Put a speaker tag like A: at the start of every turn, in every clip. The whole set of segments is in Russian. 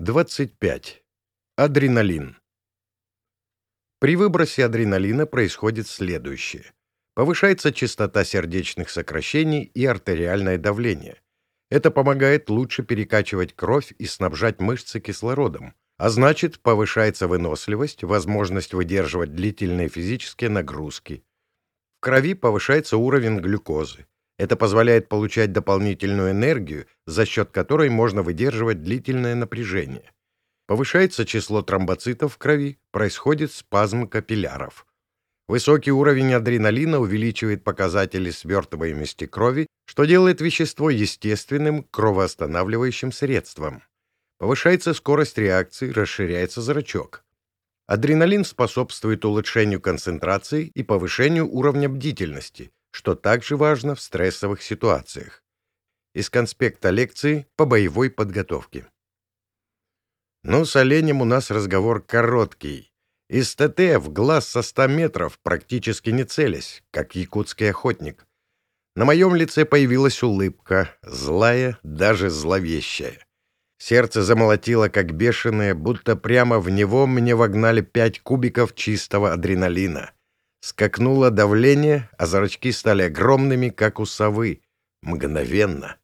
A: 25. Адреналин. При выбросе адреналина происходит следующее. Повышается частота сердечных сокращений и артериальное давление. Это помогает лучше перекачивать кровь и снабжать мышцы кислородом, а значит, повышается выносливость, возможность выдерживать длительные физические нагрузки. В крови повышается уровень глюкозы. Это позволяет получать дополнительную энергию, за счет которой можно выдерживать длительное напряжение. Повышается число тромбоцитов в крови, происходит спазм капилляров. Высокий уровень адреналина увеличивает показатели свертываемости крови, что делает вещество естественным кровоостанавливающим средством. Повышается скорость реакции, расширяется зрачок. Адреналин способствует улучшению концентрации и повышению уровня бдительности, что также важно в стрессовых ситуациях. Из конспекта лекции по боевой подготовке. Ну, с оленем у нас разговор короткий. Из ТТ в глаз со 100 метров, практически не целясь, как якутский охотник. На моем лице появилась улыбка, злая, даже зловещая. Сердце замолотило, как бешеное, будто прямо в него мне вогнали пять кубиков чистого адреналина. Скакнуло давление, а зрачки стали огромными, как у совы. Мгновенно.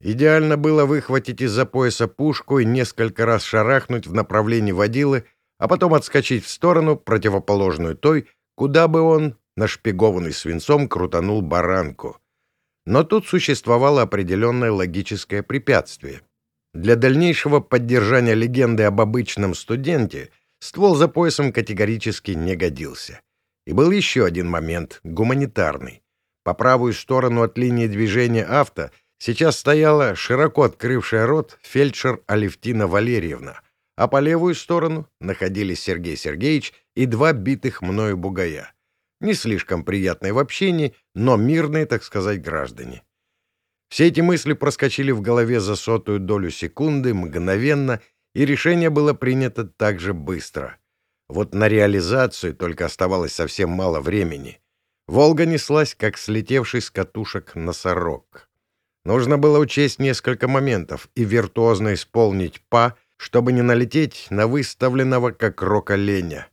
A: Идеально было выхватить из-за пояса пушку и несколько раз шарахнуть в направлении водилы, а потом отскочить в сторону, противоположную той, куда бы он, нашпигованный свинцом, крутанул баранку. Но тут существовало определенное логическое препятствие. Для дальнейшего поддержания легенды об обычном студенте ствол за поясом категорически не годился. И был еще один момент, гуманитарный. По правую сторону от линии движения авто сейчас стояла, широко открывшая рот, фельдшер Алевтина Валерьевна, а по левую сторону находились Сергей Сергеевич и два битых мною бугая. Не слишком приятные в общении, но мирные, так сказать, граждане. Все эти мысли проскочили в голове за сотую долю секунды, мгновенно, и решение было принято так же быстро — вот на реализацию только оставалось совсем мало времени. «Волга» неслась, как слетевший с катушек носорог. Нужно было учесть несколько моментов и виртуозно исполнить «па», чтобы не налететь на выставленного как рок оленя.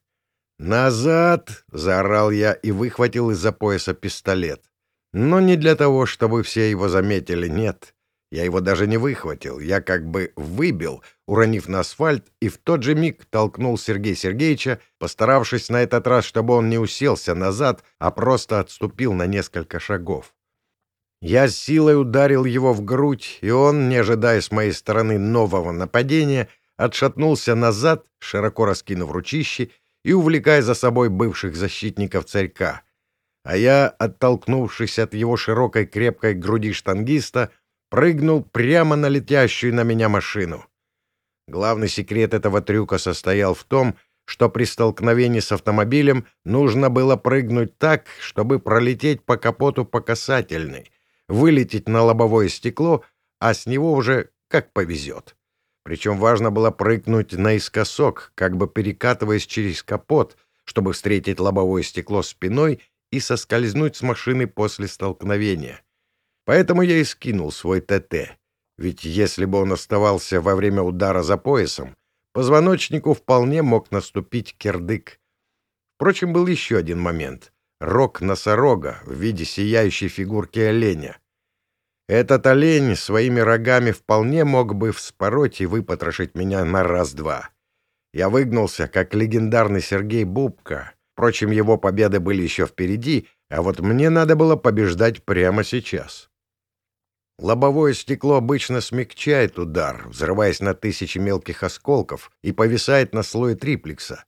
A: «Назад!» — заорал я и выхватил из-за пояса пистолет. Но не для того, чтобы все его заметили, нет. Я его даже не выхватил, я как бы выбил, уронив на асфальт, и в тот же миг толкнул Сергея Сергеевича, постаравшись на этот раз, чтобы он не уселся назад, а просто отступил на несколько шагов. Я с силой ударил его в грудь, и он, не ожидая с моей стороны нового нападения, отшатнулся назад, широко раскинув ручище и увлекая за собой бывших защитников царька. А я, оттолкнувшись от его широкой крепкой груди штангиста, прыгнул прямо на летящую на меня машину. Главный секрет этого трюка состоял в том, что при столкновении с автомобилем нужно было прыгнуть так, чтобы пролететь по капоту по касательной, вылететь на лобовое стекло, а с него уже как повезет. Причем важно было прыгнуть наискосок, как бы перекатываясь через капот, чтобы встретить лобовое стекло спиной и соскользнуть с машины после столкновения. Поэтому я и скинул свой ТТ. Ведь если бы он оставался во время удара за поясом, позвоночнику вполне мог наступить кирдык. Впрочем, был еще один момент. Рог носорога в виде сияющей фигурки оленя. Этот олень своими рогами вполне мог бы вспороть и выпотрошить меня на раз-два. Я выгнулся, как легендарный Сергей Бубка. Впрочем, его победы были еще впереди, а вот мне надо было побеждать прямо сейчас. Лобовое стекло обычно смягчает удар, взрываясь на тысячи мелких осколков, и повисает на слое триплекса.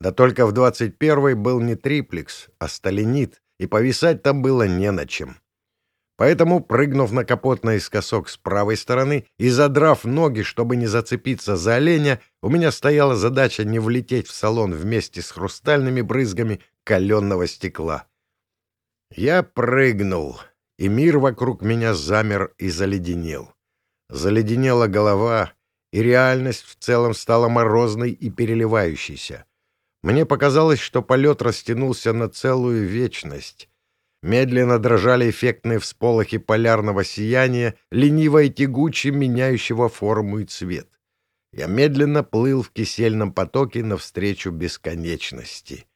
A: Да только в 21-й был не триплекс, а сталинит, и повисать там было не на чем. Поэтому, прыгнув на капот наискосок с правой стороны и задрав ноги, чтобы не зацепиться за оленя, у меня стояла задача не влететь в салон вместе с хрустальными брызгами каленного стекла. Я прыгнул и мир вокруг меня замер и заледенел. Заледенела голова, и реальность в целом стала морозной и переливающейся. Мне показалось, что полет растянулся на целую вечность. Медленно дрожали эффектные всполохи полярного сияния, лениво и тягуче меняющего форму и цвет. Я медленно плыл в кисельном потоке навстречу бесконечности.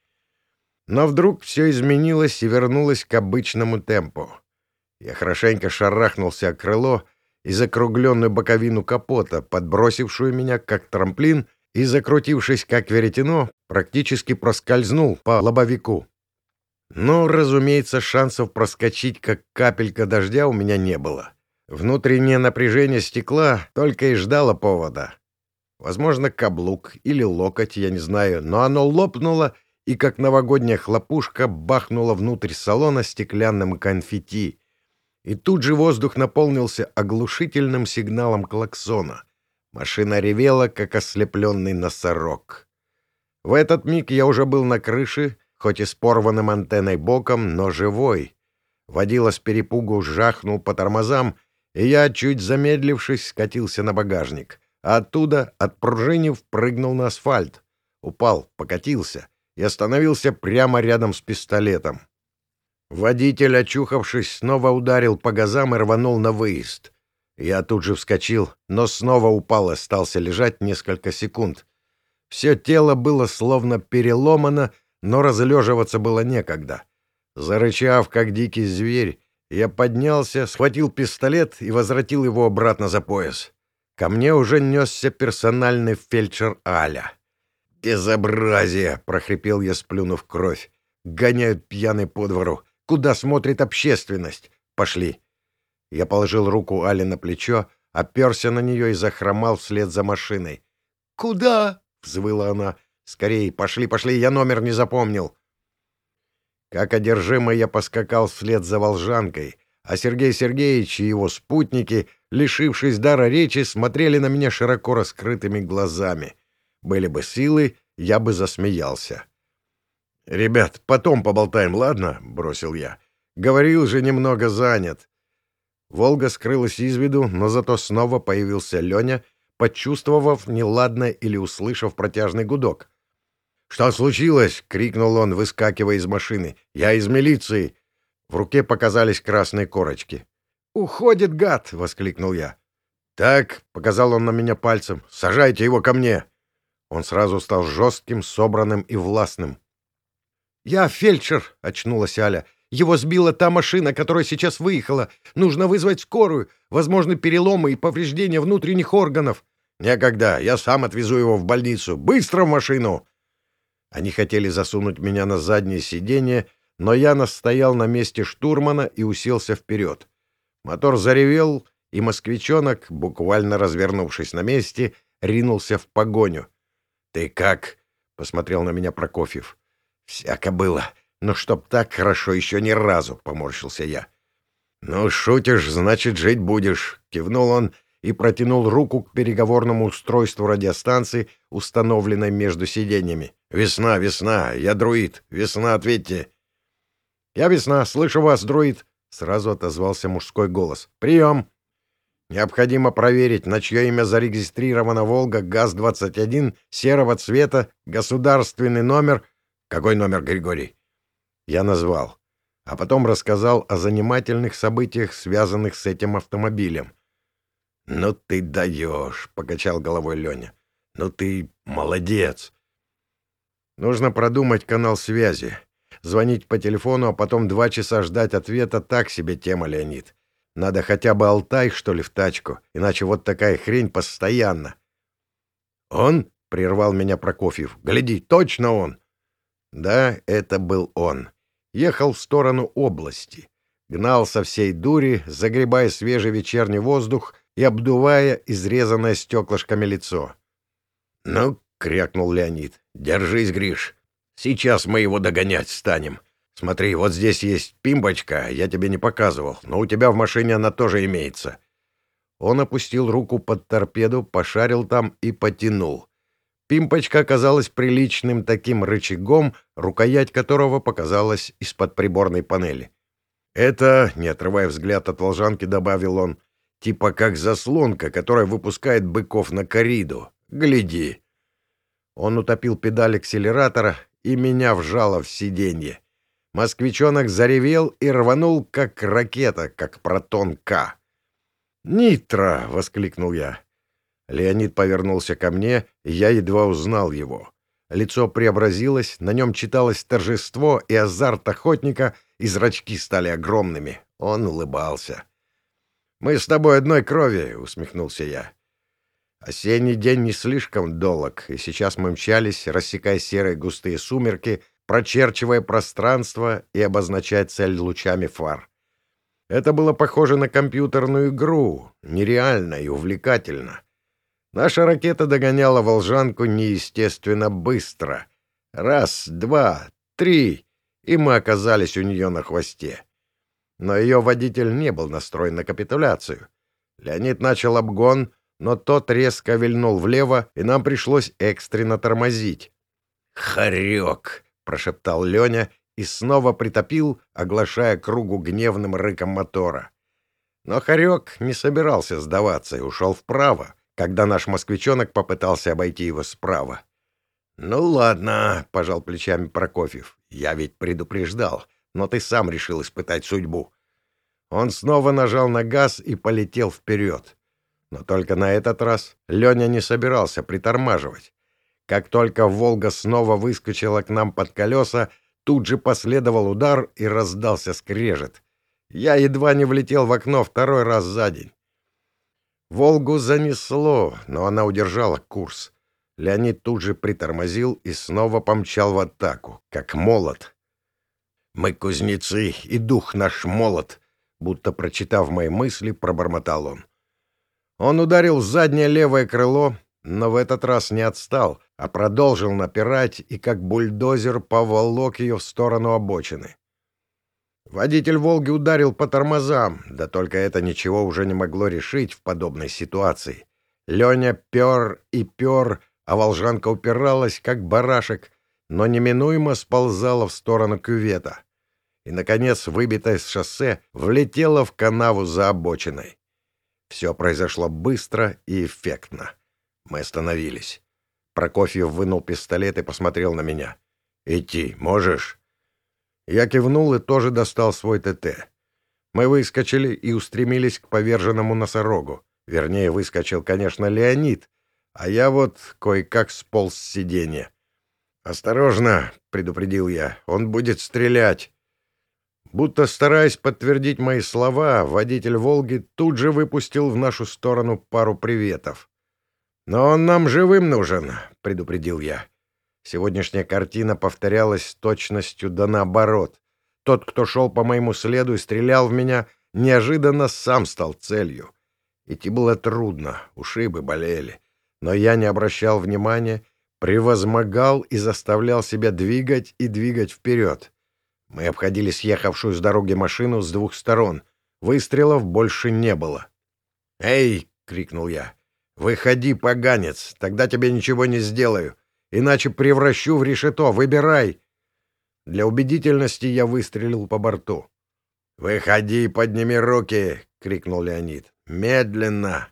A: Но вдруг все изменилось и вернулось к обычному темпу. Я хорошенько шарахнулся о крыло и закругленную боковину капота, подбросившую меня как трамплин, и, закрутившись как веретено, практически проскользнул по лобовику. Но, разумеется, шансов проскочить, как капелька дождя, у меня не было. Внутреннее напряжение стекла только и ждало повода. Возможно, каблук или локоть, я не знаю, но оно лопнуло и, как новогодняя хлопушка, бахнуло внутрь салона стеклянным конфетти. И тут же воздух наполнился оглушительным сигналом клаксона. Машина ревела, как ослепленный носорог. В этот миг я уже был на крыше, хоть и с порванным антенной боком, но живой. Водила с перепугу жахнул по тормозам, и я, чуть замедлившись, скатился на багажник, а оттуда, отпружинив, прыгнул на асфальт. Упал, покатился и остановился прямо рядом с пистолетом. Водитель, очухавшись, снова ударил по газам и рванул на выезд. Я тут же вскочил, но снова упал и остался лежать несколько секунд. Все тело было словно переломано, но разлеживаться было некогда. Зарычав, как дикий зверь, я поднялся, схватил пистолет и возвратил его обратно за пояс. Ко мне уже несся персональный фельдшер Аля. «Безобразие!» — прохрипел я, сплюнув кровь. «Гоняют пьяный по двору. Куда смотрит общественность? Пошли!» Я положил руку Али на плечо, оперся на нее и захромал вслед за машиной. «Куда?» — взвыла она. «Скорей, пошли, пошли, я номер не запомнил». Как одержимый я поскакал вслед за волжанкой, а Сергей Сергеевич и его спутники, лишившись дара речи, смотрели на меня широко раскрытыми глазами. Были бы силы, я бы засмеялся. «Ребят, потом поболтаем, ладно?» — бросил я. «Говорил же, немного занят. Волга скрылась из виду, но зато снова появился Леня, почувствовав неладное или услышав протяжный гудок. «Что случилось?» — крикнул он, выскакивая из машины. «Я из милиции!» В руке показались красные корочки. «Уходит, гад!» — воскликнул я. «Так», — показал он на меня пальцем, — «сажайте его ко мне!» Он сразу стал жестким, собранным и властным. «Я фельдшер!» — очнулась Аля. Его сбила та машина, которая сейчас выехала. Нужно вызвать скорую. Возможны переломы и повреждения внутренних органов. Некогда. Я сам отвезу его в больницу. Быстро в машину!» Они хотели засунуть меня на заднее сиденье, но я настоял на месте штурмана и уселся вперед. Мотор заревел, и москвичонок, буквально развернувшись на месте, ринулся в погоню. «Ты как?» — посмотрел на меня Прокофьев. «Всяко было. Но чтоб так хорошо еще ни разу, — поморщился я. — Ну, шутишь, значит, жить будешь, — кивнул он и протянул руку к переговорному устройству радиостанции, установленной между сиденьями. — Весна, весна, я друид, весна, ответьте. — Я весна, слышу вас, друид, — сразу отозвался мужской голос. — Прием! Необходимо проверить, на чье имя зарегистрирована «Волга» ГАЗ-21 серого цвета, государственный номер... Какой номер, Григорий? Я назвал, а потом рассказал о занимательных событиях, связанных с этим автомобилем. «Ну ты даешь!» — покачал головой Леня. «Ну ты молодец!» «Нужно продумать канал связи. Звонить по телефону, а потом два часа ждать ответа — так себе тема, Леонид. Надо хотя бы Алтай, что ли, в тачку, иначе вот такая хрень постоянно». «Он?» — прервал меня Прокофьев. «Гляди, точно он!» Да, это был он ехал в сторону области. Гнал со всей дури, загребая свежий вечерний воздух и обдувая изрезанное стеклышками лицо. «Ну, — крякнул Леонид, — держись, Гриш. Сейчас мы его догонять станем. Смотри, вот здесь есть пимбочка, я тебе не показывал, но у тебя в машине она тоже имеется». Он опустил руку под торпеду, пошарил там и потянул. Пимпочка оказалась приличным таким рычагом, рукоять которого показалась из-под приборной панели. «Это, не отрывая взгляд от волжанки, добавил он, типа как заслонка, которая выпускает быков на кориду. Гляди!» Он утопил педаль акселератора и меня вжало в сиденье. Москвичонок заревел и рванул, как ракета, как протон К. «Нитро!» — воскликнул я. Леонид повернулся ко мне, и я едва узнал его. Лицо преобразилось, на нем читалось торжество и азарт охотника, и зрачки стали огромными. Он улыбался. «Мы с тобой одной крови», — усмехнулся я. Осенний день не слишком долг, и сейчас мы мчались, рассекая серые густые сумерки, прочерчивая пространство и обозначая цель лучами фар. Это было похоже на компьютерную игру, нереально и увлекательно. Наша ракета догоняла волжанку неестественно быстро. Раз, два, три, и мы оказались у нее на хвосте. Но ее водитель не был настроен на капитуляцию. Леонид начал обгон, но тот резко вильнул влево, и нам пришлось экстренно тормозить. «Хорек!» — прошептал Леня и снова притопил, оглашая кругу гневным рыком мотора. Но Хорек не собирался сдаваться и ушел вправо, когда наш москвичонок попытался обойти его справа. «Ну ладно», — пожал плечами Прокофьев, — «я ведь предупреждал, но ты сам решил испытать судьбу». Он снова нажал на газ и полетел вперед. Но только на этот раз Леня не собирался притормаживать. Как только «Волга» снова выскочила к нам под колеса, тут же последовал удар и раздался скрежет. Я едва не влетел в окно второй раз за день. Волгу занесло, но она удержала курс. Леонид тут же притормозил и снова помчал в атаку, как молот. «Мы кузнецы, и дух наш молот», будто прочитав мои мысли, пробормотал он. Он ударил в заднее левое крыло, но в этот раз не отстал, а продолжил напирать и как бульдозер поволок ее в сторону обочины. Водитель «Волги» ударил по тормозам, да только это ничего уже не могло решить в подобной ситуации. Леня пер и пер, а волжанка упиралась, как барашек, но неминуемо сползала в сторону кювета. И, наконец, выбитая с шоссе, влетела в канаву за обочиной. Все произошло быстро и эффектно. Мы остановились. Прокофьев вынул пистолет и посмотрел на меня. «Идти можешь?» Я кивнул и тоже достал свой ТТ. Мы выскочили и устремились к поверженному носорогу. Вернее, выскочил, конечно, Леонид, а я вот кое-как сполз с сиденья. «Осторожно!» — предупредил я. «Он будет стрелять!» Будто стараясь подтвердить мои слова, водитель «Волги» тут же выпустил в нашу сторону пару приветов. «Но он нам живым нужен», — предупредил я. Сегодняшняя картина повторялась с точностью да наоборот. Тот, кто шел по моему следу и стрелял в меня, неожиданно сам стал целью. Идти было трудно, ушибы болели. Но я не обращал внимания, превозмогал и заставлял себя двигать и двигать вперед. Мы обходили съехавшую с дороги машину с двух сторон. Выстрелов больше не было. «Эй!» — крикнул я. «Выходи, поганец, тогда тебе ничего не сделаю иначе превращу в решето. Выбирай!» Для убедительности я выстрелил по борту. «Выходи, подними руки!» — крикнул Леонид. «Медленно!»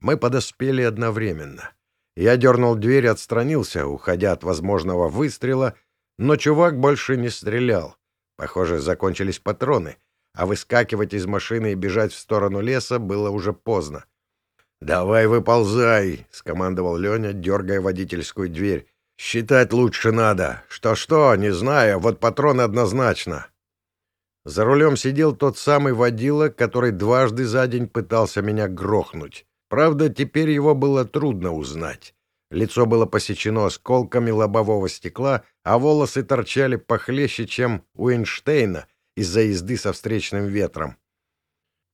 A: Мы подоспели одновременно. Я дернул дверь и отстранился, уходя от возможного выстрела, но чувак больше не стрелял. Похоже, закончились патроны, а выскакивать из машины и бежать в сторону леса было уже поздно. «Давай выползай», — скомандовал Леня, дергая водительскую дверь. «Считать лучше надо. Что-что, не знаю, вот патроны однозначно». За рулем сидел тот самый водила, который дважды за день пытался меня грохнуть. Правда, теперь его было трудно узнать. Лицо было посечено осколками лобового стекла, а волосы торчали похлеще, чем у Эйнштейна из-за езды со встречным ветром.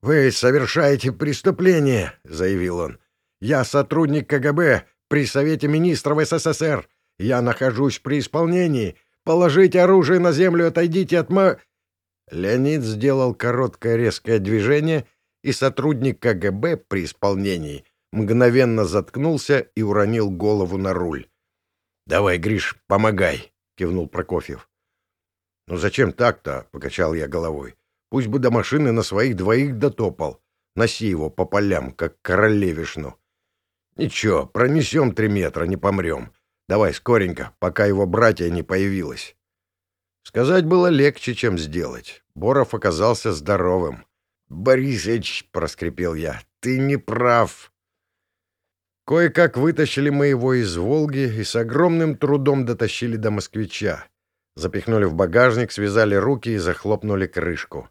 A: «Вы совершаете преступление», — заявил он. «Я сотрудник КГБ при Совете Министров СССР. Я нахожусь при исполнении. Положите оружие на землю, отойдите от ма...» Леонид сделал короткое резкое движение, и сотрудник КГБ при исполнении мгновенно заткнулся и уронил голову на руль. «Давай, Гриш, помогай», — кивнул Прокофьев. «Ну зачем так-то?» — покачал я головой. Пусть бы до машины на своих двоих дотопал. Носи его по полям, как королевишну. Ничего, пронесем три метра, не помрем. Давай скоренько, пока его братья не появилось. Сказать было легче, чем сделать. Боров оказался здоровым. «Борисыч», — проскрипел я, — «ты не прав». Кое-как вытащили мы его из «Волги» и с огромным трудом дотащили до москвича. Запихнули в багажник, связали руки и захлопнули крышку.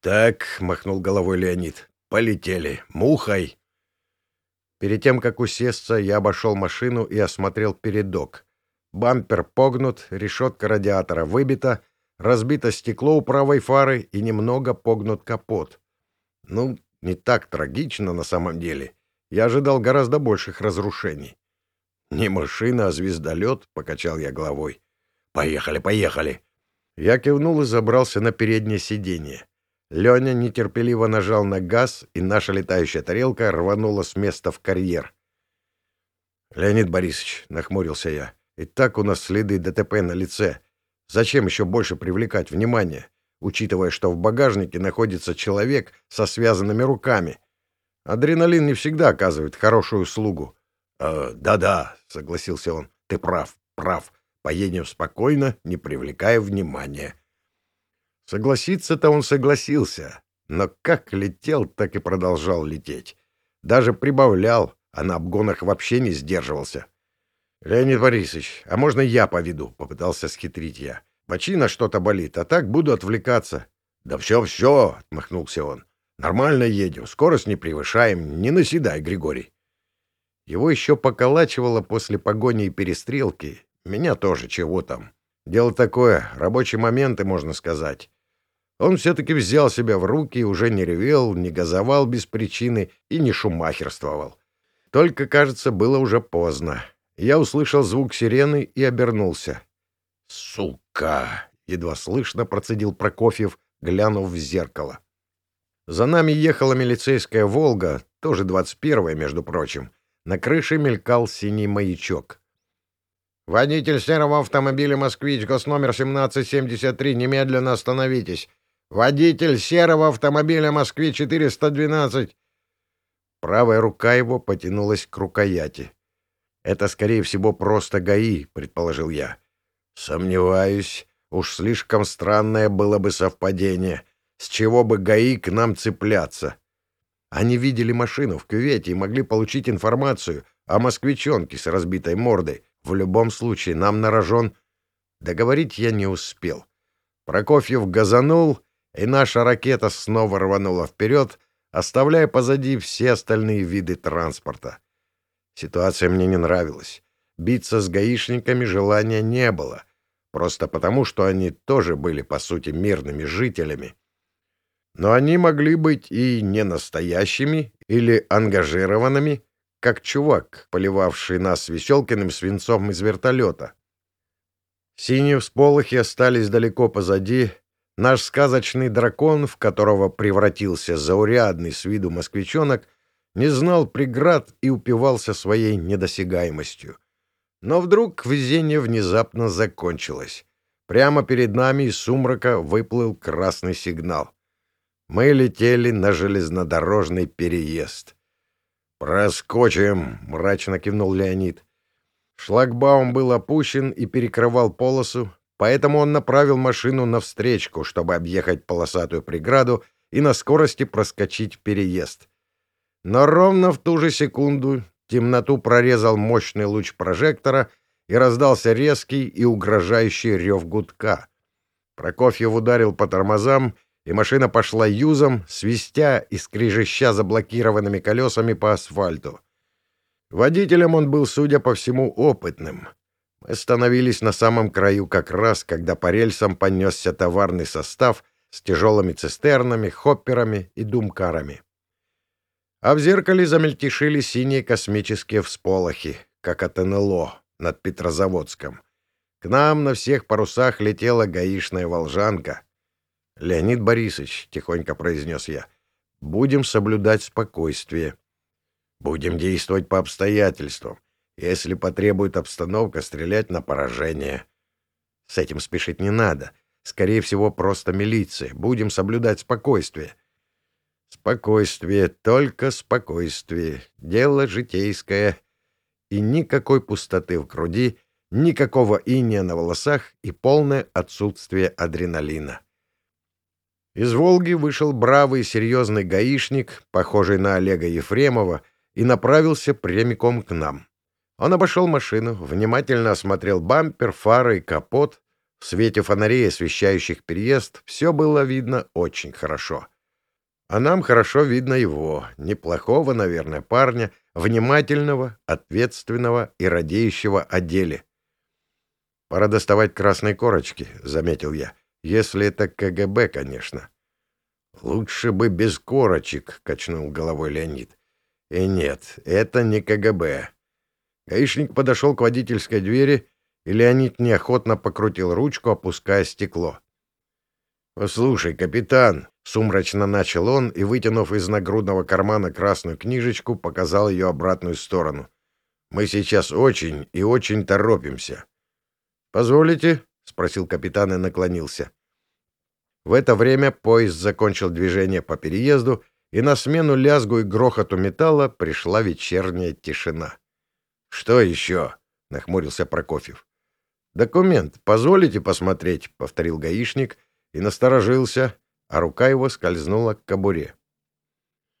A: «Так», — махнул головой Леонид, — «полетели. Мухой». Перед тем, как усесться, я обошел машину и осмотрел передок. Бампер погнут, решетка радиатора выбита, разбито стекло у правой фары и немного погнут капот. Ну, не так трагично на самом деле. Я ожидал гораздо больших разрушений. «Не машина, а звездолет», — покачал я головой. «Поехали, поехали!» Я кивнул и забрался на переднее сиденье. Леня нетерпеливо нажал на газ, и наша летающая тарелка рванула с места в карьер. «Леонид Борисович», — нахмурился я, — «и так у нас следы ДТП на лице. Зачем еще больше привлекать внимание, учитывая, что в багажнике находится человек со связанными руками? Адреналин не всегда оказывает хорошую услугу». «Э, «Да-да», — согласился он, — «ты прав, прав. Поедем спокойно, не привлекая внимания». Согласиться-то он согласился, но как летел, так и продолжал лететь. Даже прибавлял, а на обгонах вообще не сдерживался. — Леонид Борисович, а можно я поведу? — попытался схитрить я. — Бочина что-то болит, а так буду отвлекаться. — Да все-все, — отмахнулся он. — Нормально едем, скорость не превышаем, не наседай, Григорий. Его еще поколачивало после погони и перестрелки. Меня тоже чего там. Дело такое, рабочие моменты, можно сказать. Он все-таки взял себя в руки и уже не ревел, не газовал без причины и не шумахерствовал. Только, кажется, было уже поздно. Я услышал звук сирены и обернулся. «Сука!» — едва слышно процедил Прокофьев, глянув в зеркало. За нами ехала милицейская «Волга», тоже двадцать первая, между прочим. На крыше мелькал синий маячок. «Водитель серого автомобиля «Москвич», госномер 1773, немедленно остановитесь. Водитель серого автомобиля «Москвич-412». Правая рука его потянулась к рукояти. «Это, скорее всего, просто ГАИ», — предположил я. «Сомневаюсь. Уж слишком странное было бы совпадение. С чего бы ГАИ к нам цепляться?» Они видели машину в кювете и могли получить информацию о москвичонке с разбитой мордой. В любом случае, нам на рожон... Договорить я не успел. Прокофьев газанул, и наша ракета снова рванула вперед, оставляя позади все остальные виды транспорта. Ситуация мне не нравилась. Биться с гаишниками желания не было, просто потому, что они тоже были, по сути, мирными жителями. Но они могли быть и не настоящими или ангажированными, как чувак, поливавший нас Веселкиным свинцом из вертолета. Синие всполохи остались далеко позади, Наш сказочный дракон, в которого превратился заурядный с виду москвичонок, не знал преград и упивался своей недосягаемостью. Но вдруг везение внезапно закончилось. Прямо перед нами из сумрака выплыл красный сигнал. Мы летели на железнодорожный переезд. «Проскочим!» — мрачно кивнул Леонид. Шлагбаум был опущен и перекрывал полосу, Поэтому он направил машину навстречку, чтобы объехать полосатую преграду и на скорости проскочить переезд. Но ровно в ту же секунду темноту прорезал мощный луч прожектора и раздался резкий и угрожающий рев гудка. Прокофьев ударил по тормозам, и машина пошла юзом, свистя и скрежеща заблокированными колесами по асфальту. Водителем он был, судя по всему, опытным. Мы остановились на самом краю как раз, когда по рельсам понесся товарный состав с тяжелыми цистернами, хопперами и думкарами. А в зеркале замельтешили синие космические всполохи, как от НЛО над Петрозаводском. К нам на всех парусах летела гаишная волжанка. «Леонид Борисович», — тихонько произнес я, — «будем соблюдать спокойствие. Будем действовать по обстоятельствам. Если потребует обстановка, стрелять на поражение. С этим спешить не надо. Скорее всего, просто милиция. Будем соблюдать спокойствие. Спокойствие, только спокойствие. Дело житейское. И никакой пустоты в груди, никакого иния на волосах и полное отсутствие адреналина. Из «Волги» вышел бравый серьезный гаишник, похожий на Олега Ефремова, и направился прямиком к нам. Он обошел машину, внимательно осмотрел бампер, фары и капот. В свете фонарей, освещающих переезд, все было видно очень хорошо. А нам хорошо видно его, неплохого, наверное, парня, внимательного, ответственного и радеющего о деле. «Пора доставать красные корочки», — заметил я. «Если это КГБ, конечно». «Лучше бы без корочек», — качнул головой Леонид. «И нет, это не КГБ». Гаишник подошел к водительской двери, и Леонид неохотно покрутил ручку, опуская стекло. «Послушай, капитан», — сумрачно начал он и, вытянув из нагрудного кармана красную книжечку, показал ее обратную сторону. «Мы сейчас очень и очень торопимся». «Позволите?» — спросил капитан и наклонился. В это время поезд закончил движение по переезду, и на смену лязгу и грохоту металла пришла вечерняя тишина. «Что еще?» — нахмурился Прокофьев. «Документ. Позволите посмотреть?» — повторил гаишник и насторожился, а рука его скользнула к кобуре.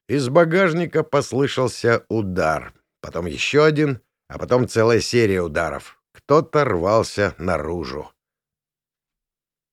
A: Из багажника послышался удар, потом еще один, а потом целая серия ударов. Кто-то рвался наружу.